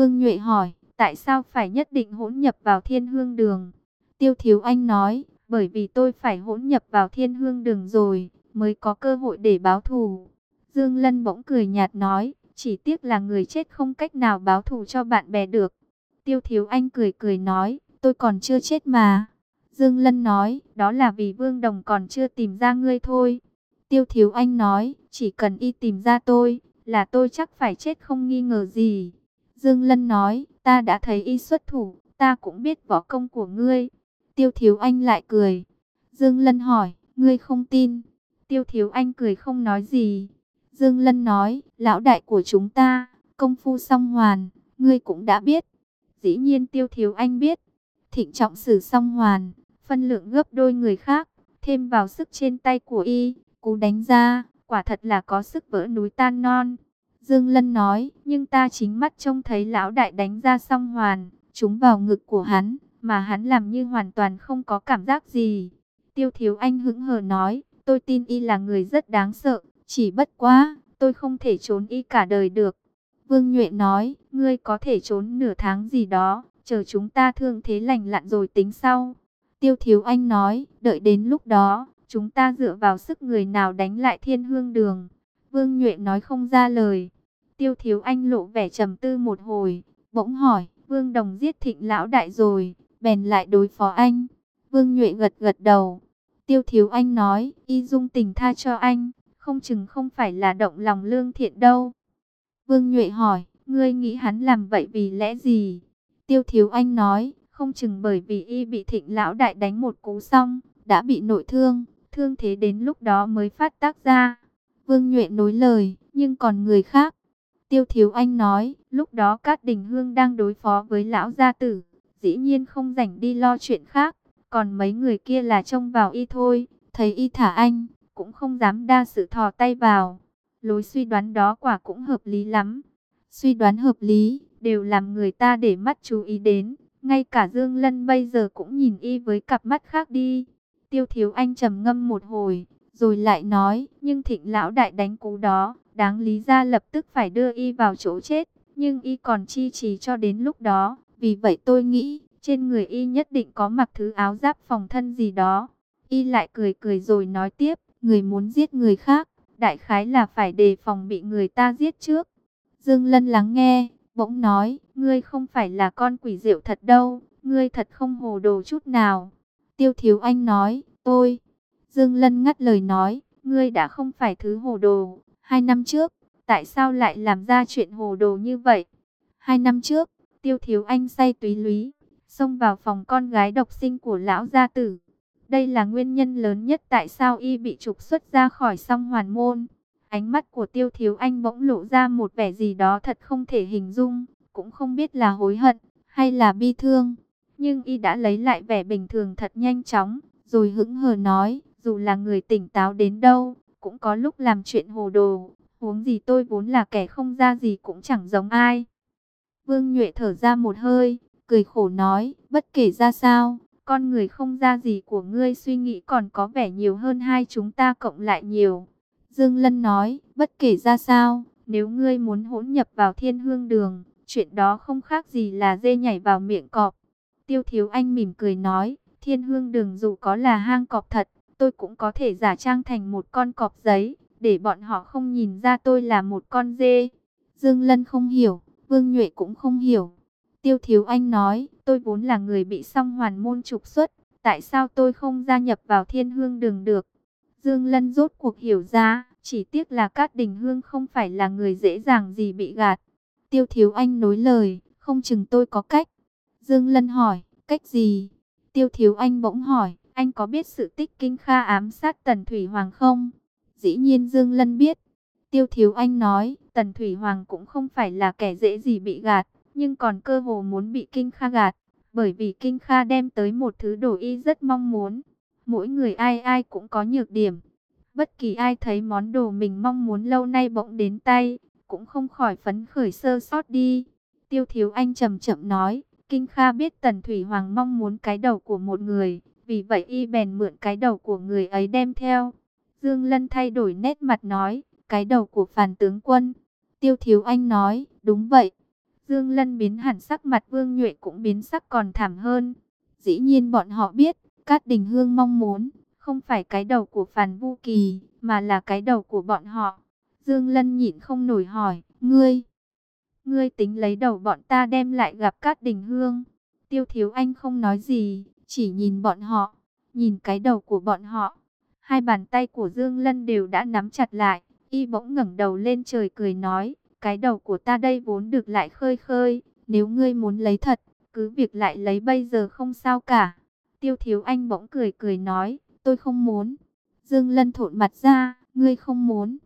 Vương Nhuệ hỏi, tại sao phải nhất định hỗn nhập vào thiên hương đường? Tiêu Thiếu Anh nói, bởi vì tôi phải hỗn nhập vào thiên hương đường rồi, mới có cơ hội để báo thù. Dương Lân bỗng cười nhạt nói, chỉ tiếc là người chết không cách nào báo thù cho bạn bè được. Tiêu Thiếu Anh cười cười nói, tôi còn chưa chết mà. Dương Lân nói, đó là vì Vương Đồng còn chưa tìm ra ngươi thôi. Tiêu Thiếu Anh nói, chỉ cần y tìm ra tôi, là tôi chắc phải chết không nghi ngờ gì. Dương Lân nói, ta đã thấy y xuất thủ, ta cũng biết võ công của ngươi. Tiêu Thiếu Anh lại cười. Dương Lân hỏi, ngươi không tin. Tiêu Thiếu Anh cười không nói gì. Dương Lân nói, lão đại của chúng ta, công phu song hoàn, ngươi cũng đã biết. Dĩ nhiên Tiêu Thiếu Anh biết. Thịnh trọng sử song hoàn, phân lượng gấp đôi người khác, thêm vào sức trên tay của y, cú đánh ra, quả thật là có sức vỡ núi tan non. Dương Lân nói, nhưng ta chính mắt trông thấy lão đại đánh ra song hoàn, trúng vào ngực của hắn, mà hắn làm như hoàn toàn không có cảm giác gì. Tiêu Thiếu Anh hững hờ nói, tôi tin y là người rất đáng sợ, chỉ bất quá, tôi không thể trốn y cả đời được. Vương Nhuệ nói, ngươi có thể trốn nửa tháng gì đó, chờ chúng ta thương thế lành lặn rồi tính sau. Tiêu Thiếu Anh nói, đợi đến lúc đó, chúng ta dựa vào sức người nào đánh lại thiên hương đường. Vương Nhuệ nói không ra lời. Tiêu Thiếu Anh lộ vẻ trầm tư một hồi, bỗng hỏi, Vương Đồng giết thịnh lão đại rồi, bèn lại đối phó anh. Vương Nhuệ gật gật đầu. Tiêu Thiếu Anh nói, y dung tình tha cho anh, không chừng không phải là động lòng lương thiện đâu. Vương Nhuệ hỏi, ngươi nghĩ hắn làm vậy vì lẽ gì? Tiêu Thiếu Anh nói, không chừng bởi vì y bị thịnh lão đại đánh một cú xong, đã bị nội thương, thương thế đến lúc đó mới phát tác ra. Vương Nhuệ nối lời, nhưng còn người khác. Tiêu Thiếu Anh nói, lúc đó Cát Đình Hương đang đối phó với lão gia tử, dĩ nhiên không rảnh đi lo chuyện khác, còn mấy người kia là trông vào y thôi, thấy y thả anh, cũng không dám đa sự thò tay vào. Lối suy đoán đó quả cũng hợp lý lắm. Suy đoán hợp lý, đều làm người ta để mắt chú ý đến. Ngay cả Dương Lân bây giờ cũng nhìn y với cặp mắt khác đi. Tiêu Thiếu Anh trầm ngâm một hồi, rồi lại nói, nhưng thịnh lão đại đánh cú đó, đáng lý ra lập tức phải đưa y vào chỗ chết, nhưng y còn chi trì cho đến lúc đó, vì vậy tôi nghĩ, trên người y nhất định có mặc thứ áo giáp phòng thân gì đó. Y lại cười cười rồi nói tiếp, người muốn giết người khác, đại khái là phải đề phòng bị người ta giết trước. Dương Lân lắng nghe, bỗng nói, ngươi không phải là con quỷ diệu thật đâu, ngươi thật không hồ đồ chút nào. Tiêu Thiếu Anh nói, tôi. Dương Lân ngắt lời nói, ngươi đã không phải thứ hồ đồ. Hai năm trước, tại sao lại làm ra chuyện hồ đồ như vậy? Hai năm trước, Tiêu Thiếu Anh say túy lúy, xông vào phòng con gái độc sinh của lão gia tử. Đây là nguyên nhân lớn nhất tại sao y bị trục xuất ra khỏi song hoàn môn. Ánh mắt của Tiêu Thiếu Anh bỗng lộ ra một vẻ gì đó thật không thể hình dung, cũng không biết là hối hận hay là bi thương. Nhưng y đã lấy lại vẻ bình thường thật nhanh chóng, rồi hững hờ nói, dù là người tỉnh táo đến đâu, cũng có lúc làm chuyện hồ đồ, huống gì tôi vốn là kẻ không ra gì cũng chẳng giống ai. Vương Nhuệ thở ra một hơi, cười khổ nói, bất kể ra sao, con người không ra gì của ngươi suy nghĩ còn có vẻ nhiều hơn hai chúng ta cộng lại nhiều. Dương Lân nói, bất kể ra sao, nếu ngươi muốn hỗn nhập vào thiên hương đường, chuyện đó không khác gì là dê nhảy vào miệng cọp. Tiêu Thiếu Anh mỉm cười nói, thiên hương đường dù có là hang cọp thật, tôi cũng có thể giả trang thành một con cọp giấy, để bọn họ không nhìn ra tôi là một con dê. Dương Lân không hiểu, Vương Nhuệ cũng không hiểu. Tiêu Thiếu Anh nói, tôi vốn là người bị song hoàn môn trục xuất, tại sao tôi không gia nhập vào thiên hương đường được? Dương Lân rốt cuộc hiểu ra, chỉ tiếc là Cát Đình Hương không phải là người dễ dàng gì bị gạt. Tiêu Thiếu Anh nối lời, không chừng tôi có cách. Dương Lân hỏi, cách gì? Tiêu Thiếu Anh bỗng hỏi, anh có biết sự tích kinh kha ám sát Tần Thủy Hoàng không? Dĩ nhiên Dương Lân biết. Tiêu Thiếu Anh nói, Tần Thủy Hoàng cũng không phải là kẻ dễ gì bị gạt, nhưng còn cơ hồ muốn bị Kinh Kha gạt, bởi vì Kinh Kha đem tới một thứ đồ y rất mong muốn. Mỗi người ai ai cũng có nhược điểm. Bất kỳ ai thấy món đồ mình mong muốn lâu nay bỗng đến tay, cũng không khỏi phấn khởi sơ sót đi. Tiêu Thiếu Anh chậm chậm nói, Kinh Kha biết Tần Thủy Hoàng mong muốn cái đầu của một người, vì vậy y bèn mượn cái đầu của người ấy đem theo. Dương Lân thay đổi nét mặt nói, cái đầu của phàn tướng quân. Tiêu Thiếu Anh nói, đúng vậy. Dương Lân biến hẳn sắc mặt Vương Nhuệ cũng biến sắc còn thảm hơn. Dĩ nhiên bọn họ biết, Cát Đình Hương mong muốn, không phải cái đầu của Phàn Vu Kỳ, mà là cái đầu của bọn họ. Dương Lân nhịn không nổi hỏi, ngươi, ngươi tính lấy đầu bọn ta đem lại gặp Cát Đình Hương. Tiêu Thiếu Anh không nói gì, chỉ nhìn bọn họ, nhìn cái đầu của bọn họ. Hai bàn tay của Dương Lân đều đã nắm chặt lại, y bỗng ngẩng đầu lên trời cười nói, cái đầu của ta đây vốn được lại khơi khơi, nếu ngươi muốn lấy thật, cứ việc lại lấy bây giờ không sao cả. Tiêu Thiếu Anh bỗng cười cười nói, tôi không muốn. Dương Lân thộn mặt ra, ngươi không muốn.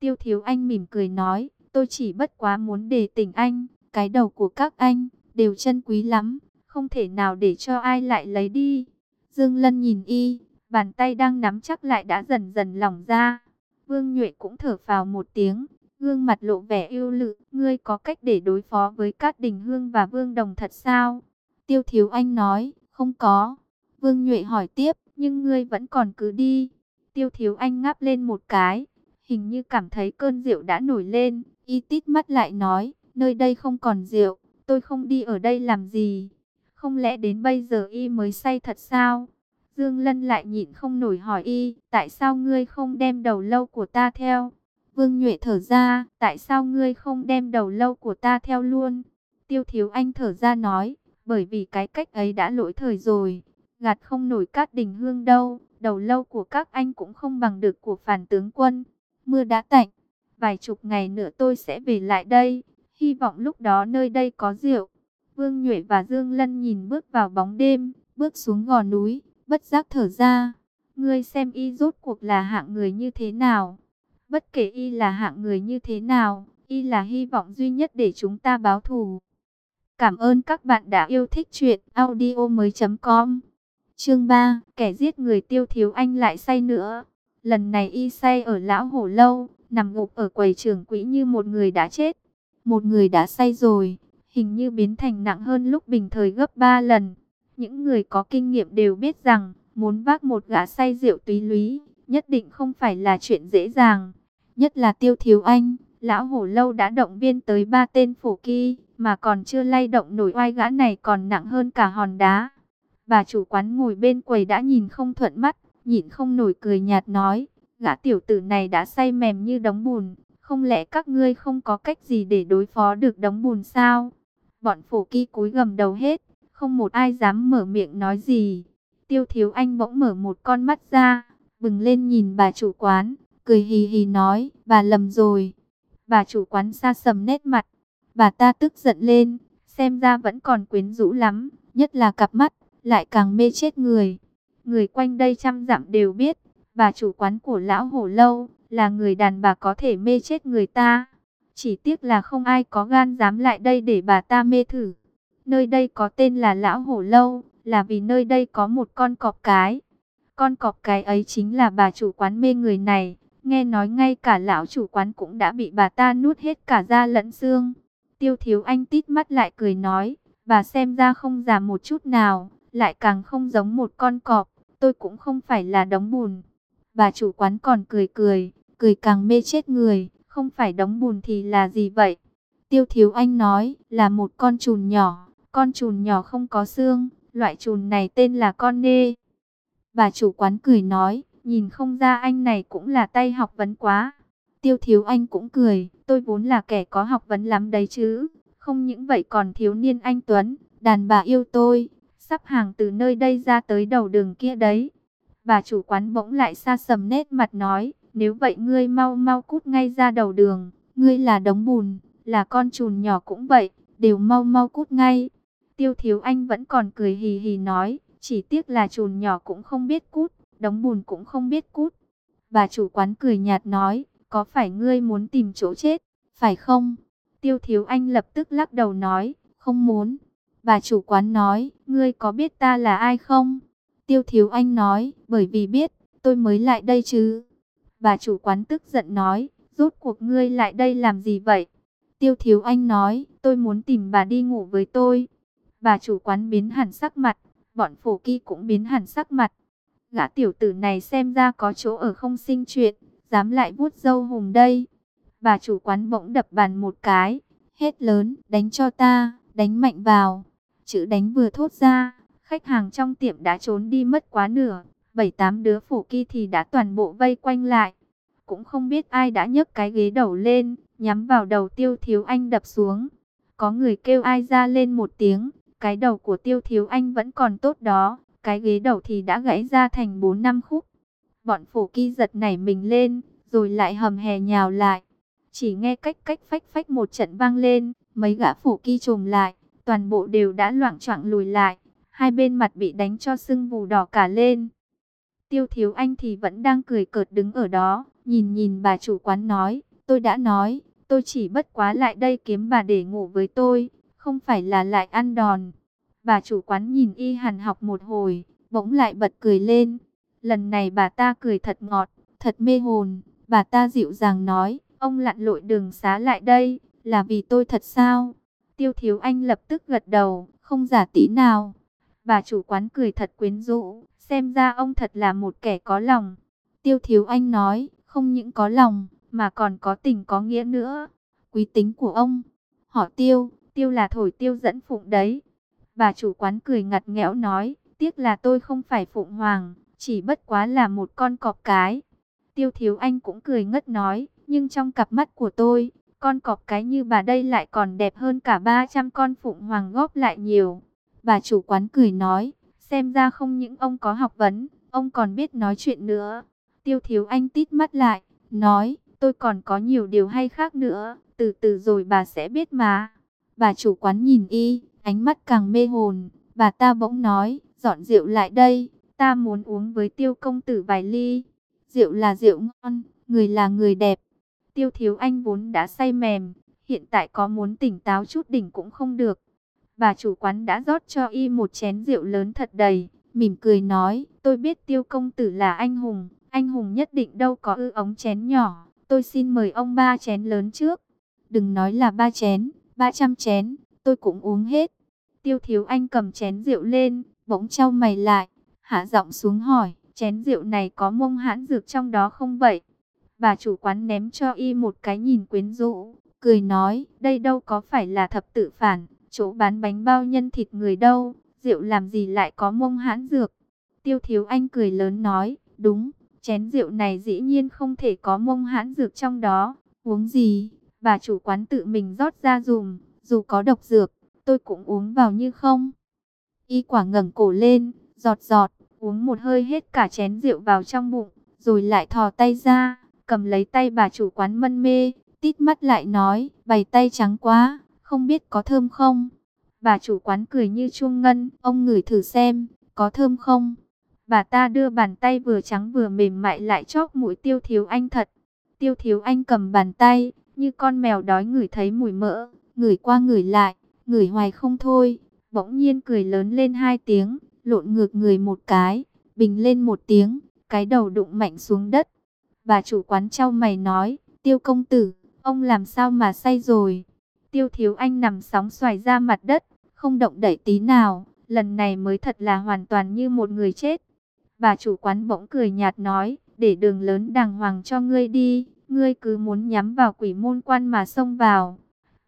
Tiêu Thiếu Anh mỉm cười nói, tôi chỉ bất quá muốn để tỉnh anh, cái đầu của các anh, đều chân quý lắm, không thể nào để cho ai lại lấy đi. Dương Lân nhìn y, bàn tay đang nắm chắc lại đã dần dần lỏng ra. Vương Nhuệ cũng thở phào một tiếng, gương mặt lộ vẻ yêu lự, ngươi có cách để đối phó với Cát Đình Hương và Vương Đồng thật sao? Tiêu Thiếu Anh nói, không có. Vương Nhuệ hỏi tiếp, nhưng ngươi vẫn còn cứ đi. Tiêu Thiếu Anh ngáp lên một cái, hình như cảm thấy cơn rượu đã nổi lên, y tít mắt lại nói, nơi đây không còn rượu, tôi không đi ở đây làm gì. Không lẽ đến bây giờ y mới say thật sao? Dương Lân lại nhịn không nổi hỏi y, tại sao ngươi không đem đầu lâu của ta theo? Vương Nhuệ thở ra, tại sao ngươi không đem đầu lâu của ta theo luôn? Tiêu Thiếu Anh thở ra nói, bởi vì cái cách ấy đã lỗi thời rồi, gạt không nổi cát đình hương đâu, đầu lâu của các anh cũng không bằng được của phản tướng quân. Mưa đã tạnh, vài chục ngày nữa tôi sẽ về lại đây, hy vọng lúc đó nơi đây có rượu. Vương Nhuệ và Dương Lân nhìn bước vào bóng đêm, bước xuống gò núi, bất giác thở ra. Ngươi xem y rốt cuộc là hạng người như thế nào? Bất kể y là hạng người như thế nào, y là hy vọng duy nhất để chúng ta báo thù. Cảm ơn các bạn đã yêu thích chuyện audio mới com Chương 3, kẻ giết người tiêu thiếu anh lại say nữa. Lần này y say ở lão hổ lâu, nằm gục ở quầy trưởng quỹ như một người đã chết. Một người đã say rồi, hình như biến thành nặng hơn lúc bình thời gấp 3 lần. Những người có kinh nghiệm đều biết rằng, muốn vác một gã say rượu túy lúy, nhất định không phải là chuyện dễ dàng. Nhất là tiêu thiếu anh, lão hổ lâu đã động viên tới ba tên phổ kỳ, mà còn chưa lay động nổi oai gã này còn nặng hơn cả hòn đá. Bà chủ quán ngồi bên quầy đã nhìn không thuận mắt, nhịn không nổi cười nhạt nói, gã tiểu tử này đã say mềm như đống bùn, không lẽ các ngươi không có cách gì để đối phó được đống bùn sao? Bọn phổ kỳ cúi gầm đầu hết, không một ai dám mở miệng nói gì. Tiêu thiếu anh bỗng mở một con mắt ra, bừng lên nhìn bà chủ quán, cười hì hì nói, bà lầm rồi. Bà chủ quán xa sầm nét mặt, bà ta tức giận lên, xem ra vẫn còn quyến rũ lắm, nhất là cặp mắt, lại càng mê chết người. Người quanh đây trăm dặm đều biết, bà chủ quán của lão hổ lâu, là người đàn bà có thể mê chết người ta. Chỉ tiếc là không ai có gan dám lại đây để bà ta mê thử. Nơi đây có tên là lão hổ lâu, là vì nơi đây có một con cọp cái. Con cọp cái ấy chính là bà chủ quán mê người này. Nghe nói ngay cả lão chủ quán cũng đã bị bà ta nuốt hết cả da lẫn xương. Tiêu thiếu anh tít mắt lại cười nói, bà xem ra không già một chút nào, lại càng không giống một con cọp, tôi cũng không phải là đống bùn. Bà chủ quán còn cười cười, cười càng mê chết người, không phải đóng bùn thì là gì vậy? Tiêu thiếu anh nói, là một con trùn nhỏ, con trùn nhỏ không có xương, loại trùn này tên là con nê. Bà chủ quán cười nói, nhìn không ra anh này cũng là tay học vấn quá. Tiêu thiếu anh cũng cười, tôi vốn là kẻ có học vấn lắm đấy chứ. Không những vậy còn thiếu niên anh Tuấn, đàn bà yêu tôi, sắp hàng từ nơi đây ra tới đầu đường kia đấy. Bà chủ quán bỗng lại xa sầm nét mặt nói, nếu vậy ngươi mau mau cút ngay ra đầu đường, ngươi là đống bùn, là con trùn nhỏ cũng vậy, đều mau mau cút ngay. Tiêu thiếu anh vẫn còn cười hì hì nói, chỉ tiếc là trùn nhỏ cũng không biết cút, đống bùn cũng không biết cút. Bà chủ quán cười nhạt nói, có phải ngươi muốn tìm chỗ chết, phải không? Tiêu thiếu anh lập tức lắc đầu nói, không muốn. Bà chủ quán nói, ngươi có biết ta là ai không? Tiêu thiếu anh nói, bởi vì biết, tôi mới lại đây chứ. Bà chủ quán tức giận nói, rốt cuộc ngươi lại đây làm gì vậy? Tiêu thiếu anh nói, tôi muốn tìm bà đi ngủ với tôi. Bà chủ quán biến hẳn sắc mặt, bọn phổ kỳ cũng biến hẳn sắc mặt. Gã tiểu tử này xem ra có chỗ ở không sinh chuyện, dám lại vuốt dâu hùng đây. Bà chủ quán bỗng đập bàn một cái, hét lớn, đánh cho ta, đánh mạnh vào. Chữ đánh vừa thốt ra, khách hàng trong tiệm đã trốn đi mất quá nửa, bảy tám đứa phủ kỳ thì đã toàn bộ vây quanh lại. Cũng không biết ai đã nhấc cái ghế đầu lên, nhắm vào đầu tiêu thiếu anh đập xuống. Có người kêu ai ra lên một tiếng, cái đầu của tiêu thiếu anh vẫn còn tốt đó, cái ghế đầu thì đã gãy ra thành bốn năm khúc. Bọn phủ kỳ giật nảy mình lên, rồi lại hầm hè nhào lại. Chỉ nghe cách cách phách phách một trận vang lên, mấy gã phủ kỳ trồm lại, toàn bộ đều đã loạn choạng lùi lại. Hai bên mặt bị đánh cho sưng vù đỏ cả lên. Tiêu thiếu anh thì vẫn đang cười cợt đứng ở đó, nhìn nhìn bà chủ quán nói, tôi đã nói, tôi chỉ bất quá lại đây kiếm bà để ngủ với tôi, không phải là lại ăn đòn. Bà chủ quán nhìn y hàn học một hồi, bỗng lại bật cười lên. Lần này bà ta cười thật ngọt, thật mê hồn. Bà ta dịu dàng nói, ông lặn lội đường xá lại đây, là vì tôi thật sao? Tiêu thiếu anh lập tức gật đầu, không giả tí nào. Bà chủ quán cười thật quyến rũ, xem ra ông thật là một kẻ có lòng. Tiêu thiếu anh nói, không những có lòng, mà còn có tình có nghĩa nữa. Quý tính của ông, họ tiêu, tiêu là thổi tiêu dẫn phụng đấy. Bà chủ quán cười ngặt nghẽo nói, tiếc là tôi không phải phụng hoàng, chỉ bất quá là một con cọp cái. Tiêu thiếu anh cũng cười ngất nói, nhưng trong cặp mắt của tôi, con cọp cái như bà đây lại còn đẹp hơn cả 300 con phụng hoàng góp lại nhiều. Bà chủ quán cười nói, xem ra không những ông có học vấn, ông còn biết nói chuyện nữa. Tiêu thiếu anh tít mắt lại, nói, tôi còn có nhiều điều hay khác nữa, từ từ rồi bà sẽ biết mà. Bà chủ quán nhìn y, ánh mắt càng mê hồn, bà ta bỗng nói, dọn rượu lại đây, ta muốn uống với tiêu công tử vài ly. Rượu là rượu ngon, người là người đẹp. Tiêu thiếu anh vốn đã say mềm, hiện tại có muốn tỉnh táo chút đỉnh cũng không được. Bà chủ quán đã rót cho y một chén rượu lớn thật đầy, mỉm cười nói, tôi biết tiêu công tử là anh hùng, anh hùng nhất định đâu có ư ống chén nhỏ, tôi xin mời ông ba chén lớn trước. Đừng nói là ba chén, ba trăm chén, tôi cũng uống hết. Tiêu thiếu anh cầm chén rượu lên, bỗng trao mày lại, hạ giọng xuống hỏi, chén rượu này có mông hãn dược trong đó không vậy? Bà chủ quán ném cho y một cái nhìn quyến rũ, cười nói, đây đâu có phải là thập tự phản, chỗ bán bánh bao nhân thịt người đâu, rượu làm gì lại có mông hãn dược. Tiêu thiếu anh cười lớn nói, đúng, chén rượu này dĩ nhiên không thể có mông hãn dược trong đó, uống gì, bà chủ quán tự mình rót ra dùm, dù có độc dược, tôi cũng uống vào như không. Y quả ngẩng cổ lên, giọt giọt, uống một hơi hết cả chén rượu vào trong bụng, rồi lại thò tay ra, cầm lấy tay bà chủ quán mân mê, tít mắt lại nói, bày tay trắng quá, không biết có thơm không? Bà chủ quán cười như chuông ngân, ông ngửi thử xem, có thơm không? Bà ta đưa bàn tay vừa trắng vừa mềm mại lại chóp mũi tiêu thiếu anh thật. Tiêu thiếu anh cầm bàn tay, như con mèo đói ngửi thấy mùi mỡ, ngửi qua ngửi lại, ngửi hoài không thôi. Bỗng nhiên cười lớn lên hai tiếng, lộn ngược người một cái, bình lên một tiếng, cái đầu đụng mạnh xuống đất. Bà chủ quán trao mày nói, tiêu công tử, ông làm sao mà say rồi? Tiêu thiếu anh nằm sóng xoài ra mặt đất, không động đậy tí nào, lần này mới thật là hoàn toàn như một người chết. Bà chủ quán bỗng cười nhạt nói, để đường lớn đàng hoàng cho ngươi đi, ngươi cứ muốn nhắm vào quỷ môn quan mà xông vào.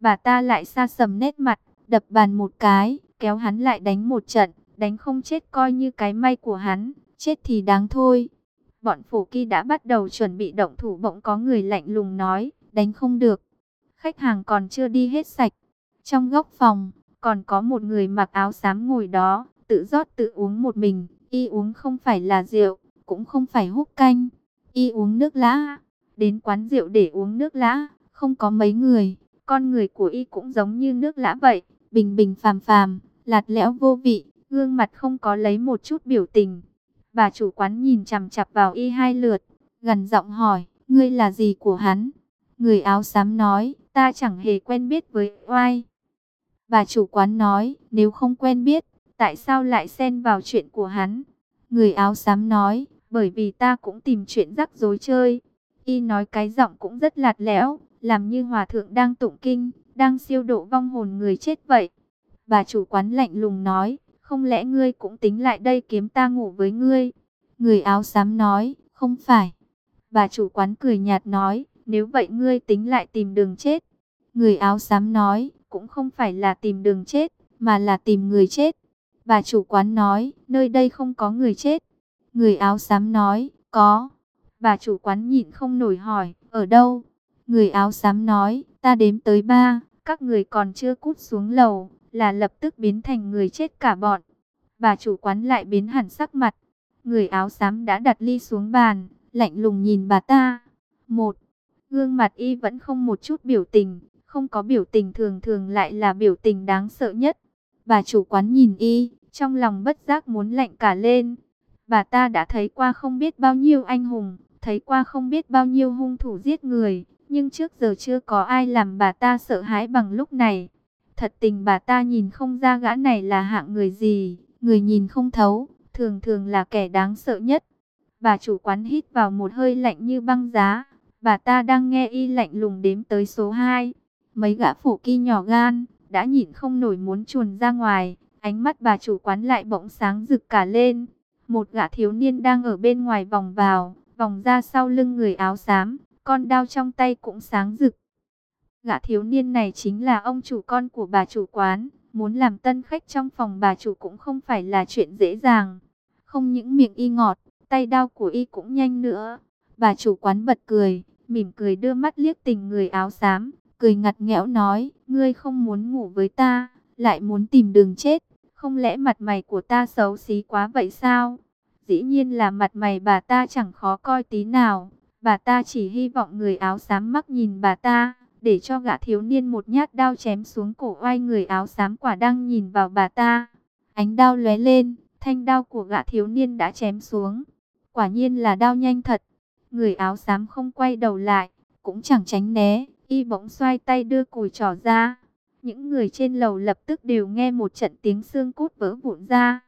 Bà ta lại xa sầm nét mặt, đập bàn một cái, kéo hắn lại đánh một trận, đánh không chết coi như cái may của hắn, chết thì đáng thôi. Bọn phổ kỳ đã bắt đầu chuẩn bị động thủ bỗng có người lạnh lùng nói, đánh không được. Khách hàng còn chưa đi hết sạch. Trong góc phòng, còn có một người mặc áo xám ngồi đó, tự rót tự uống một mình. Y uống không phải là rượu, cũng không phải hút canh. Y uống nước lã. Đến quán rượu để uống nước lã, không có mấy người. Con người của Y cũng giống như nước lã vậy, bình bình phàm phàm, lạt lẽo vô vị, gương mặt không có lấy một chút biểu tình. Bà chủ quán nhìn chằm chặp vào Y hai lượt, gần giọng hỏi, ngươi là gì của hắn? Người áo xám nói, ta chẳng hề quen biết với oai. Bà chủ quán nói, nếu không quen biết, tại sao lại xen vào chuyện của hắn? Người áo xám nói, bởi vì ta cũng tìm chuyện rắc rối chơi. Y nói cái giọng cũng rất lạt lẽo, làm như hòa thượng đang tụng kinh, đang siêu độ vong hồn người chết vậy. Bà chủ quán lạnh lùng nói, không lẽ ngươi cũng tính lại đây kiếm ta ngủ với ngươi? Người áo xám nói, không phải. Bà chủ quán cười nhạt nói, nếu vậy ngươi tính lại tìm đường chết. Người áo xám nói, cũng không phải là tìm đường chết, mà là tìm người chết. Bà chủ quán nói, nơi đây không có người chết. Người áo xám nói, có. Bà chủ quán nhịn không nổi hỏi, ở đâu? Người áo xám nói, ta đếm tới ba, các người còn chưa cút xuống lầu, là lập tức biến thành người chết cả bọn. Bà chủ quán lại biến hẳn sắc mặt. Người áo xám đã đặt ly xuống bàn, lạnh lùng nhìn bà ta. Một, gương mặt y vẫn không một chút biểu tình, không có biểu tình thường thường lại là biểu tình đáng sợ nhất. Bà chủ quán nhìn y, trong lòng bất giác muốn lạnh cả lên. Bà ta đã thấy qua không biết bao nhiêu anh hùng, thấy qua không biết bao nhiêu hung thủ giết người, nhưng trước giờ chưa có ai làm bà ta sợ hãi bằng lúc này. Thật tình bà ta nhìn không ra gã này là hạng người gì, người nhìn không thấu, thường thường là kẻ đáng sợ nhất. Bà chủ quán hít vào một hơi lạnh như băng giá, bà ta đang nghe y lạnh lùng đếm tới số 2. Mấy gã phủ kỳ nhỏ gan, đã nhìn không nổi muốn chuồn ra ngoài, ánh mắt bà chủ quán lại bỗng sáng rực cả lên. Một gã thiếu niên đang ở bên ngoài vòng vào, vòng ra sau lưng người áo xám, con đao trong tay cũng sáng rực. Gã thiếu niên này chính là ông chủ con của bà chủ quán, muốn làm tân khách trong phòng bà chủ cũng không phải là chuyện dễ dàng. Không những miệng y ngọt, tay đao của y cũng nhanh nữa. Bà chủ quán bật cười, mỉm cười đưa mắt liếc tình người áo xám, cười ngặt nghẽo nói, ngươi không muốn ngủ với ta, lại muốn tìm đường chết, không lẽ mặt mày của ta xấu xí quá vậy sao? Dĩ nhiên là mặt mày bà ta chẳng khó coi tí nào, bà ta chỉ hy vọng người áo xám mắc nhìn bà ta, để cho gã thiếu niên một nhát đao chém xuống cổ oai người áo xám quả đang nhìn vào bà ta. Ánh đao lóe lên, thanh đao của gã thiếu niên đã chém xuống. Quả nhiên là đao nhanh thật. Người áo xám không quay đầu lại, cũng chẳng tránh né, y bỗng xoay tay đưa cùi trỏ ra. Những người trên lầu lập tức đều nghe một trận tiếng xương cốt vỡ vụn ra.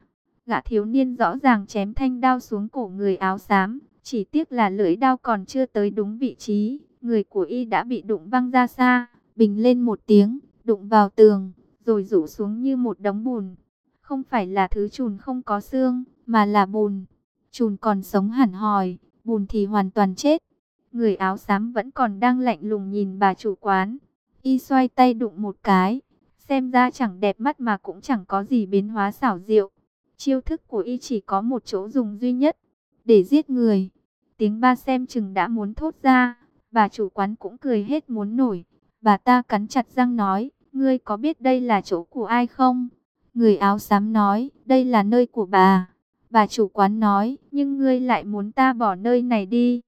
Gã thiếu niên rõ ràng chém thanh đao xuống cổ người áo xám, chỉ tiếc là lưỡi đao còn chưa tới đúng vị trí. Người của y đã bị đụng văng ra xa, bình lên một tiếng, đụng vào tường, rồi rủ xuống như một đống bùn. Không phải là thứ chùn không có xương, mà là bùn. Chùn còn sống hẳn hòi, bùn thì hoàn toàn chết. Người áo xám vẫn còn đang lạnh lùng nhìn bà chủ quán. Y xoay tay đụng một cái, xem ra chẳng đẹp mắt mà cũng chẳng có gì biến hóa xảo diệu. Chiêu thức của y chỉ có một chỗ dùng duy nhất, để giết người. Tiếng ba xem chừng đã muốn thốt ra, bà chủ quán cũng cười hết muốn nổi. Bà ta cắn chặt răng nói, ngươi có biết đây là chỗ của ai không? Người áo xám nói, đây là nơi của bà. Bà chủ quán nói, nhưng ngươi lại muốn ta bỏ nơi này đi.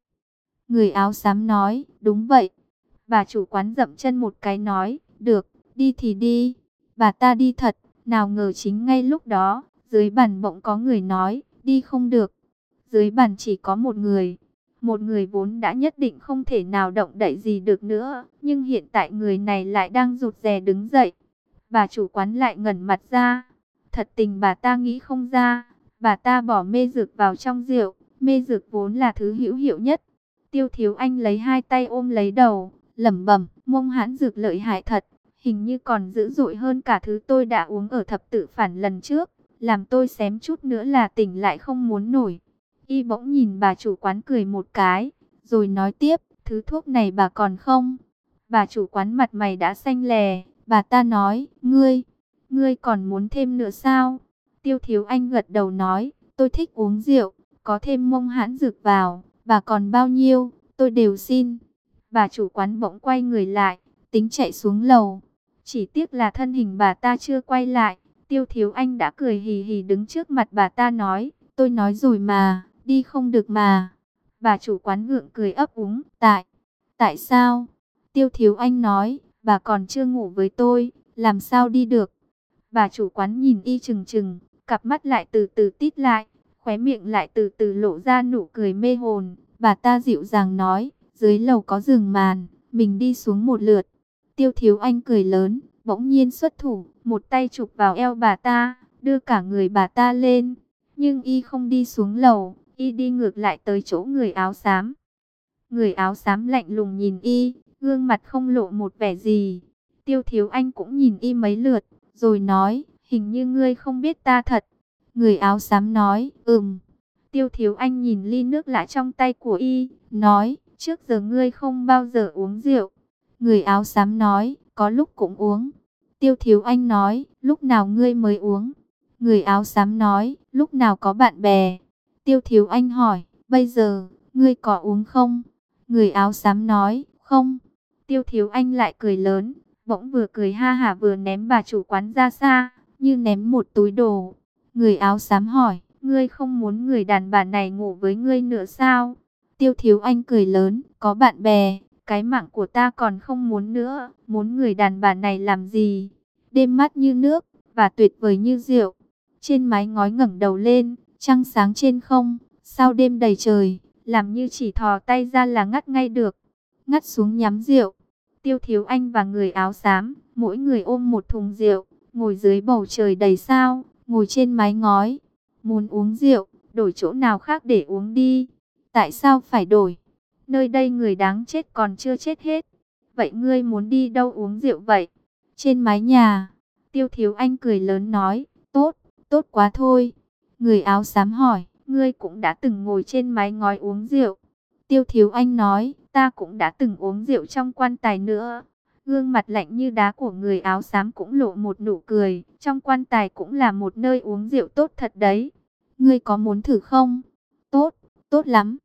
Người áo xám nói, đúng vậy. Bà chủ quán dậm chân một cái nói, được, đi thì đi. Bà ta đi thật, nào ngờ chính ngay lúc đó, dưới bàn bỗng có người nói, đi không được. Dưới bàn chỉ có một người. Một người vốn đã nhất định không thể nào động đậy gì được nữa. Nhưng hiện tại người này lại đang rụt rè đứng dậy. Bà chủ quán lại ngẩn mặt ra. Thật tình bà ta nghĩ không ra. Bà ta bỏ mê dược vào trong rượu. Mê dược vốn là thứ hữu hiệu nhất. Tiêu thiếu anh lấy hai tay ôm lấy đầu. lẩm bẩm mông hãn dược lợi hại thật. Hình như còn dữ dội hơn cả thứ tôi đã uống ở thập tự phản lần trước. Làm tôi xém chút nữa là tỉnh lại không muốn nổi. Y bỗng nhìn bà chủ quán cười một cái. Rồi nói tiếp, thứ thuốc này bà còn không? Bà chủ quán mặt mày đã xanh lè. Bà ta nói, ngươi, ngươi còn muốn thêm nữa sao? Tiêu thiếu anh gật đầu nói, tôi thích uống rượu, có thêm mông hãn dược vào, bà còn bao nhiêu, tôi đều xin. Bà chủ quán bỗng quay người lại, tính chạy xuống lầu. Chỉ tiếc là thân hình bà ta chưa quay lại, tiêu thiếu anh đã cười hì hì đứng trước mặt bà ta nói, tôi nói rồi mà, đi không được mà. Bà chủ quán gượng cười ấp úng, tại, tại sao? Tiêu thiếu anh nói, bà còn chưa ngủ với tôi, làm sao đi được? Bà chủ quán nhìn y chừng chừng, cặp mắt lại từ từ tít lại, khóe miệng lại từ từ lộ ra nụ cười mê hồn. Bà ta dịu dàng nói, dưới lầu có giường màn, mình đi xuống một lượt. Tiêu thiếu anh cười lớn, bỗng nhiên xuất thủ, một tay chụp vào eo bà ta, đưa cả người bà ta lên. Nhưng y không đi xuống lầu, y đi ngược lại tới chỗ người áo xám. Người áo xám lạnh lùng nhìn y, gương mặt không lộ một vẻ gì. Tiêu thiếu anh cũng nhìn y mấy lượt, rồi nói, hình như ngươi không biết ta thật. Người áo xám nói, ừm. Tiêu thiếu anh nhìn ly nước lạ trong tay của y, nói, trước giờ ngươi không bao giờ uống rượu. Người áo xám nói, có lúc cũng uống. Tiêu Thiếu Anh nói, lúc nào ngươi mới uống? Người áo xám nói, lúc nào có bạn bè. Tiêu Thiếu Anh hỏi, bây giờ, ngươi có uống không? Người áo xám nói, không. Tiêu Thiếu Anh lại cười lớn, bỗng vừa cười ha hả vừa ném bà chủ quán ra xa, như ném một túi đồ. Người áo xám hỏi, ngươi không muốn người đàn bà này ngủ với ngươi nữa sao? Tiêu Thiếu Anh cười lớn, có bạn bè, cái mạng của ta còn không muốn nữa, muốn người đàn bà này làm gì? Đêm mắt như nước, và tuyệt vời như rượu. Trên mái ngói ngẩng đầu lên, trăng sáng trên không, sao đêm đầy trời, làm như chỉ thò tay ra là ngắt ngay được. Ngắt xuống nhắm rượu. Tiêu Thiếu Anh và người áo xám, mỗi người ôm một thùng rượu, ngồi dưới bầu trời đầy sao, ngồi trên mái ngói. Muốn uống rượu, đổi chỗ nào khác để uống đi. Tại sao phải đổi? Nơi đây người đáng chết còn chưa chết hết. Vậy ngươi muốn đi đâu uống rượu vậy? Trên mái nhà, Tiêu Thiếu Anh cười lớn nói, tốt, tốt quá thôi. Người áo xám hỏi, ngươi cũng đã từng ngồi trên mái ngói uống rượu. Tiêu Thiếu Anh nói, ta cũng đã từng uống rượu trong quan tài nữa. Gương mặt lạnh như đá của người áo xám cũng lộ một nụ cười. Trong quan tài cũng là một nơi uống rượu tốt thật đấy. Ngươi có muốn thử không? Tốt, tốt lắm.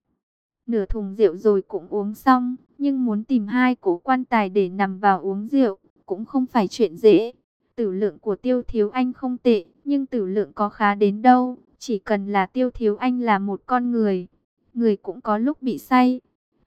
Nửa thùng rượu rồi cũng uống xong. Nhưng muốn tìm hai cổ quan tài để nằm vào uống rượu cũng không phải chuyện dễ. Tử lượng của tiêu thiếu anh không tệ, nhưng tử lượng có khá đến đâu. Chỉ cần là tiêu thiếu anh là một con người, người cũng có lúc bị say.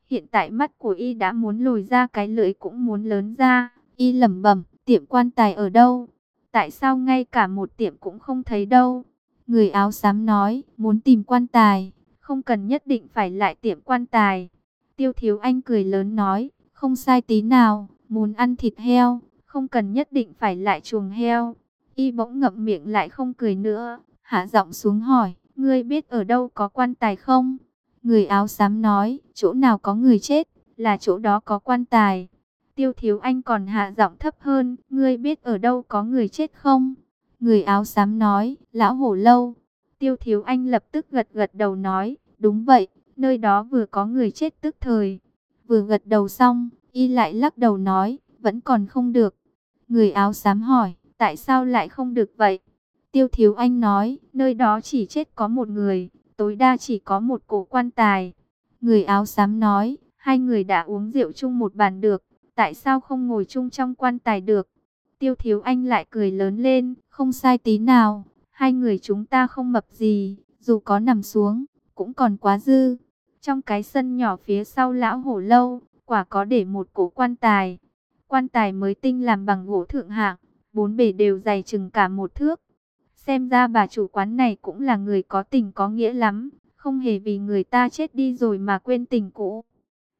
Hiện tại mắt của y đã muốn lồi ra cái lưỡi cũng muốn lớn ra. Y lẩm bẩm, tiệm quan tài ở đâu? Tại sao ngay cả một tiệm cũng không thấy đâu? Người áo xám nói, muốn tìm quan tài, không cần nhất định phải lại tiệm quan tài. Tiêu thiếu anh cười lớn nói, không sai tí nào, muốn ăn thịt heo, không cần nhất định phải lại chuồng heo. Y bỗng ngậm miệng lại không cười nữa, hạ giọng xuống hỏi, ngươi biết ở đâu có quan tài không? Người áo xám nói, chỗ nào có người chết, là chỗ đó có quan tài. Tiêu thiếu anh còn hạ giọng thấp hơn, ngươi biết ở đâu có người chết không? Người áo xám nói, lão hổ lâu. Tiêu thiếu anh lập tức gật gật đầu nói, đúng vậy, nơi đó vừa có người chết tức thời. Vừa gật đầu xong, y lại lắc đầu nói, vẫn còn không được. Người áo xám hỏi, tại sao lại không được vậy? Tiêu Thiếu Anh nói, nơi đó chỉ chết có một người, tối đa chỉ có một cổ quan tài. Người áo xám nói, hai người đã uống rượu chung một bàn được, tại sao không ngồi chung trong quan tài được? Tiêu Thiếu Anh lại cười lớn lên, không sai tí nào, hai người chúng ta không mập gì, dù có nằm xuống, cũng còn quá dư. Trong cái sân nhỏ phía sau lão hổ lâu, quả có để một cổ quan tài. Quan tài mới tinh làm bằng gỗ thượng hạng, bốn bể đều dày chừng cả một thước. Xem ra bà chủ quán này cũng là người có tình có nghĩa lắm, không hề vì người ta chết đi rồi mà quên tình cũ.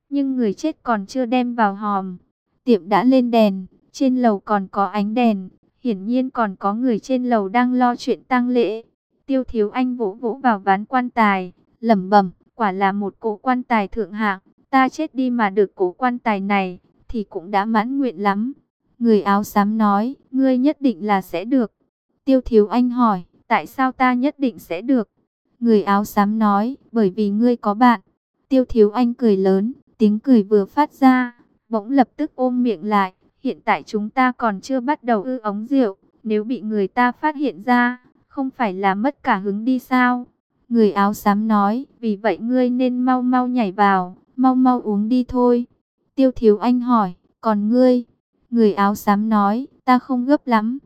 Nhưng người chết còn chưa đem vào hòm. Tiệm đã lên đèn, trên lầu còn có ánh đèn, hiển nhiên còn có người trên lầu đang lo chuyện tang lễ. Tiêu Thiếu Anh vỗ vỗ vào ván quan tài, lẩm bẩm, quả là một cổ quan tài thượng hạng, ta chết đi mà được cổ quan tài này, thì cũng đã mãn nguyện lắm. Người áo xám nói, ngươi nhất định là sẽ được. Tiêu Thiếu Anh hỏi, tại sao ta nhất định sẽ được? Người áo xám nói, bởi vì ngươi có bạn. Tiêu Thiếu Anh cười lớn, tiếng cười vừa phát ra, bỗng lập tức ôm miệng lại. Hiện tại chúng ta còn chưa bắt đầu ư ống rượu, nếu bị người ta phát hiện ra, không phải là mất cả hứng đi sao? Người áo xám nói, vì vậy ngươi nên mau mau nhảy vào, mau mau uống đi thôi. Tiêu Thiếu Anh hỏi, còn ngươi? Người áo xám nói, ta không gấp lắm.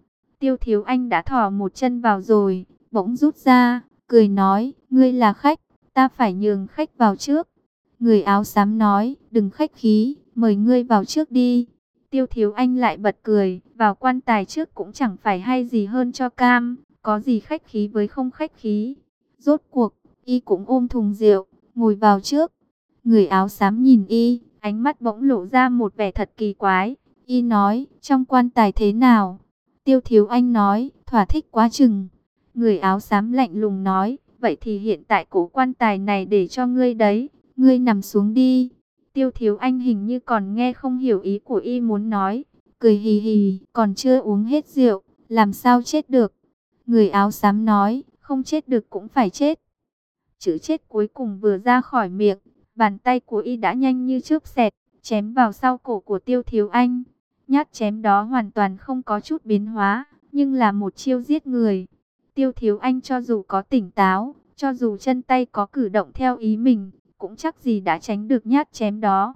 Tiêu Thiếu Anh đã thò một chân vào rồi, bỗng rút ra, cười nói, ngươi là khách, ta phải nhường khách vào trước. Người áo xám nói, đừng khách khí, mời ngươi vào trước đi. Tiêu Thiếu Anh lại bật cười, vào quan tài trước cũng chẳng phải hay gì hơn cho cam, có gì khách khí với không khách khí. Rốt cuộc, y cũng ôm thùng rượu, ngồi vào trước. Người áo xám nhìn y, ánh mắt bỗng lộ ra một vẻ thật kỳ quái. Y nói, trong quan tài thế nào? Tiêu Thiếu Anh nói, thỏa thích quá chừng. Người áo xám lạnh lùng nói, vậy thì hiện tại cổ quan tài này để cho ngươi đấy, ngươi nằm xuống đi. Tiêu Thiếu Anh hình như còn nghe không hiểu ý của y muốn nói, cười hì hì, còn chưa uống hết rượu, làm sao chết được. Người áo xám nói, không chết được cũng phải chết. Chữ chết cuối cùng vừa ra khỏi miệng, bàn tay của y đã nhanh như chớp xẹt, chém vào sau cổ của Tiêu Thiếu Anh. Nhát chém đó hoàn toàn không có chút biến hóa, nhưng là một chiêu giết người. Tiêu Thiếu Anh cho dù có tỉnh táo, cho dù chân tay có cử động theo ý mình, cũng chắc gì đã tránh được nhát chém đó.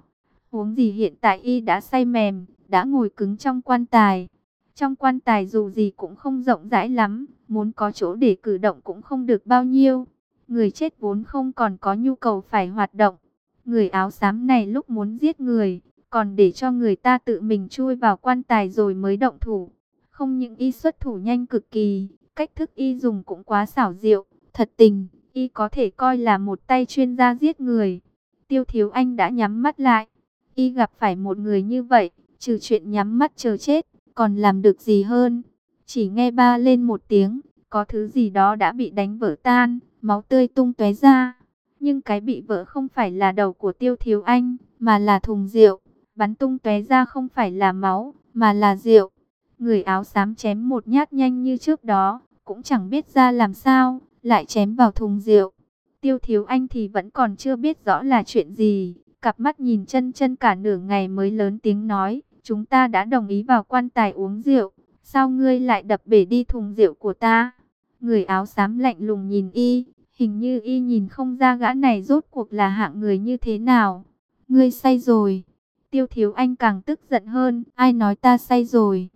Huống gì hiện tại y đã say mềm, đã ngồi cứng trong quan tài. Trong quan tài dù gì cũng không rộng rãi lắm, muốn có chỗ để cử động cũng không được bao nhiêu. Người chết vốn không còn có nhu cầu phải hoạt động. Người áo xám này lúc muốn giết người, còn để cho người ta tự mình chui vào quan tài rồi mới động thủ. Không những y xuất thủ nhanh cực kỳ, cách thức y dùng cũng quá xảo diệu, thật tình, y có thể coi là một tay chuyên gia giết người. Tiêu Thiếu Anh đã nhắm mắt lại, y gặp phải một người như vậy, trừ chuyện nhắm mắt chờ chết, còn làm được gì hơn. Chỉ nghe ba lên một tiếng, có thứ gì đó đã bị đánh vỡ tan, máu tươi tung tóe ra. Nhưng cái bị vỡ không phải là đầu của Tiêu Thiếu Anh, mà là thùng rượu. Bắn tung tóe ra không phải là máu, mà là rượu. Người áo xám chém một nhát nhanh như trước đó, cũng chẳng biết ra làm sao, lại chém vào thùng rượu. Tiêu Thiếu Anh thì vẫn còn chưa biết rõ là chuyện gì, cặp mắt nhìn chân chân cả nửa ngày mới lớn tiếng nói, chúng ta đã đồng ý vào quan tài uống rượu, sao ngươi lại đập bể đi thùng rượu của ta? Người áo xám lạnh lùng nhìn y, hình như y nhìn không ra gã này rốt cuộc là hạng người như thế nào. Ngươi say rồi. Tiêu thiếu anh càng tức giận hơn, ai nói ta say rồi.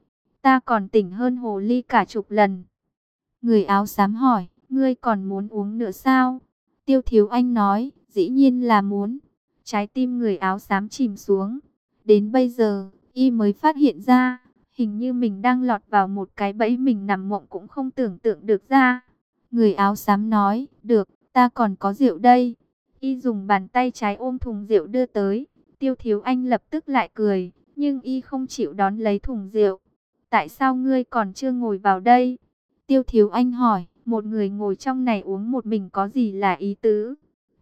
Ta còn tỉnh hơn hồ ly cả chục lần. Người áo xám hỏi, ngươi còn muốn uống nữa sao? Tiêu thiếu anh nói, dĩ nhiên là muốn. Trái tim người áo xám chìm xuống. Đến bây giờ, y mới phát hiện ra, hình như mình đang lọt vào một cái bẫy mình nằm mộng cũng không tưởng tượng được ra. Người áo xám nói, được, ta còn có rượu đây. Y dùng bàn tay trái ôm thùng rượu đưa tới. Tiêu thiếu anh lập tức lại cười, nhưng y không chịu đón lấy thùng rượu. Tại sao ngươi còn chưa ngồi vào đây? Tiêu thiếu anh hỏi, một người ngồi trong này uống một mình có gì là ý tứ?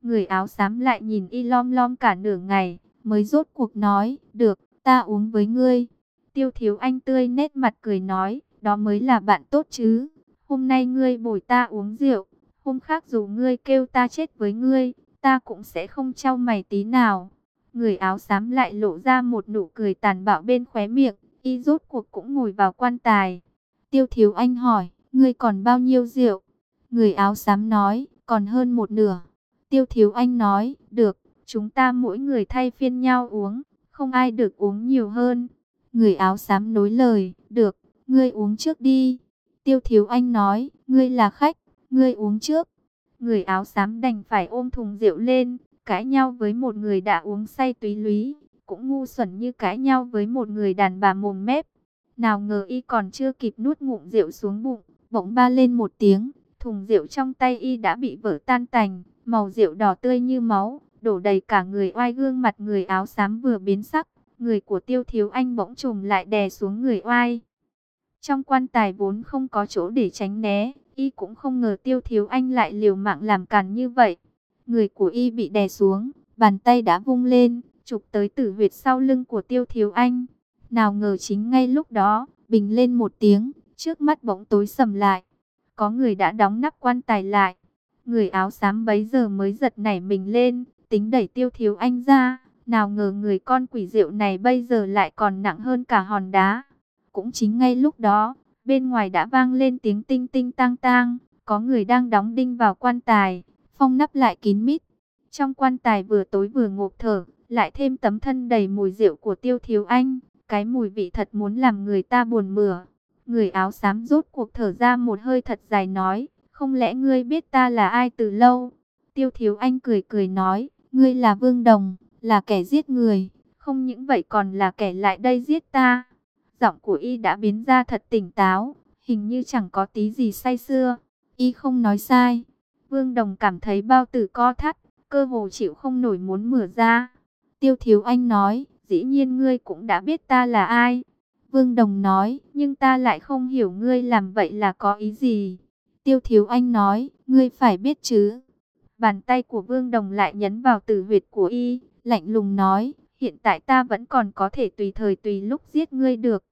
Người áo xám lại nhìn y lom lom cả nửa ngày, mới rốt cuộc nói, được, ta uống với ngươi. Tiêu thiếu anh tươi nét mặt cười nói, đó mới là bạn tốt chứ. Hôm nay ngươi bồi ta uống rượu, hôm khác dù ngươi kêu ta chết với ngươi, ta cũng sẽ không trao mày tí nào. Người áo xám lại lộ ra một nụ cười tàn bạo bên khóe miệng, y rốt cuộc cũng ngồi vào quan tài. Tiêu thiếu anh hỏi, ngươi còn bao nhiêu rượu? Người áo xám nói, còn hơn một nửa. Tiêu thiếu anh nói, được, chúng ta mỗi người thay phiên nhau uống, không ai được uống nhiều hơn. Người áo xám nối lời, được, ngươi uống trước đi. Tiêu thiếu anh nói, ngươi là khách, ngươi uống trước. Người áo xám đành phải ôm thùng rượu lên, cãi nhau với một người đã uống say túy lúy, cũng ngu xuẩn như cãi nhau với một người đàn bà mồm mép. Nào ngờ y còn chưa kịp nuốt ngụm rượu xuống bụng, bỗng ba lên một tiếng, thùng rượu trong tay y đã bị vỡ tan tành, màu rượu đỏ tươi như máu, đổ đầy cả người oai gương mặt người áo xám vừa biến sắc, người của tiêu thiếu anh bỗng trùm lại đè xuống người oai. Trong quan tài vốn không có chỗ để tránh né, y cũng không ngờ tiêu thiếu anh lại liều mạng làm càn như vậy. Người của y bị đè xuống, bàn tay đã vung lên, chụp tới tử huyệt sau lưng của tiêu thiếu anh. Nào ngờ chính ngay lúc đó, bình lên một tiếng, trước mắt bỗng tối sầm lại. Có người đã đóng nắp quan tài lại. Người áo xám bấy giờ mới giật nảy mình lên, tính đẩy tiêu thiếu anh ra. Nào ngờ người con quỷ rượu này bây giờ lại còn nặng hơn cả hòn đá. Cũng chính ngay lúc đó, bên ngoài đã vang lên tiếng tinh tinh tang tang, có người đang đóng đinh vào quan tài, phong nắp lại kín mít. Trong quan tài vừa tối vừa ngộp thở, lại thêm tấm thân đầy mùi rượu của tiêu thiếu anh, cái mùi vị thật muốn làm người ta buồn mửa. Người áo xám rốt cuộc thở ra một hơi thật dài nói, không lẽ ngươi biết ta là ai từ lâu? Tiêu thiếu anh cười cười nói, ngươi là Vương Đồng, là kẻ giết người, không những vậy còn là kẻ lại đây giết ta. Giọng của y đã biến ra thật tỉnh táo, hình như chẳng có tí gì say xưa. Y không nói sai. Vương Đồng cảm thấy bao tử co thắt, cơ hồ chịu không nổi muốn mở ra. Tiêu Thiếu Anh nói, dĩ nhiên ngươi cũng đã biết ta là ai. Vương Đồng nói, nhưng ta lại không hiểu ngươi làm vậy là có ý gì. Tiêu Thiếu Anh nói, ngươi phải biết chứ. Bàn tay của Vương Đồng lại nhấn vào tử huyệt của y, lạnh lùng nói, hiện tại ta vẫn còn có thể tùy thời tùy lúc giết ngươi được.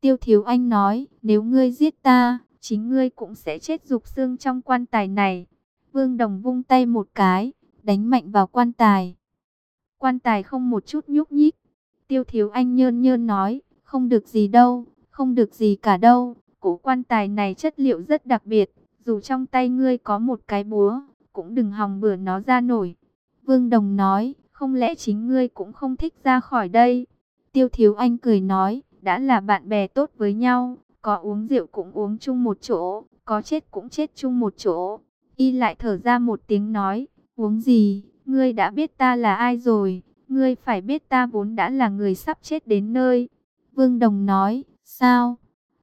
Tiêu Thiếu Anh nói, nếu ngươi giết ta, chính ngươi cũng sẽ chết dục xương trong quan tài này. Vương Đồng vung tay một cái, đánh mạnh vào quan tài. Quan tài không một chút nhúc nhích. Tiêu Thiếu Anh nhơn nhơn nói, Không được gì đâu, không được gì cả đâu. Cổ quan tài này chất liệu rất đặc biệt. Dù trong tay ngươi có một cái búa, cũng đừng hòng bừa nó ra nổi. Vương Đồng nói, không lẽ chính ngươi cũng không thích ra khỏi đây? Tiêu Thiếu Anh cười nói, đã là bạn bè tốt với nhau, có uống rượu cũng uống chung một chỗ, có chết cũng chết chung một chỗ. Y lại thở ra một tiếng nói, uống gì, ngươi đã biết ta là ai rồi, ngươi phải biết ta vốn đã là người sắp chết đến nơi. Vương Đồng nói, sao?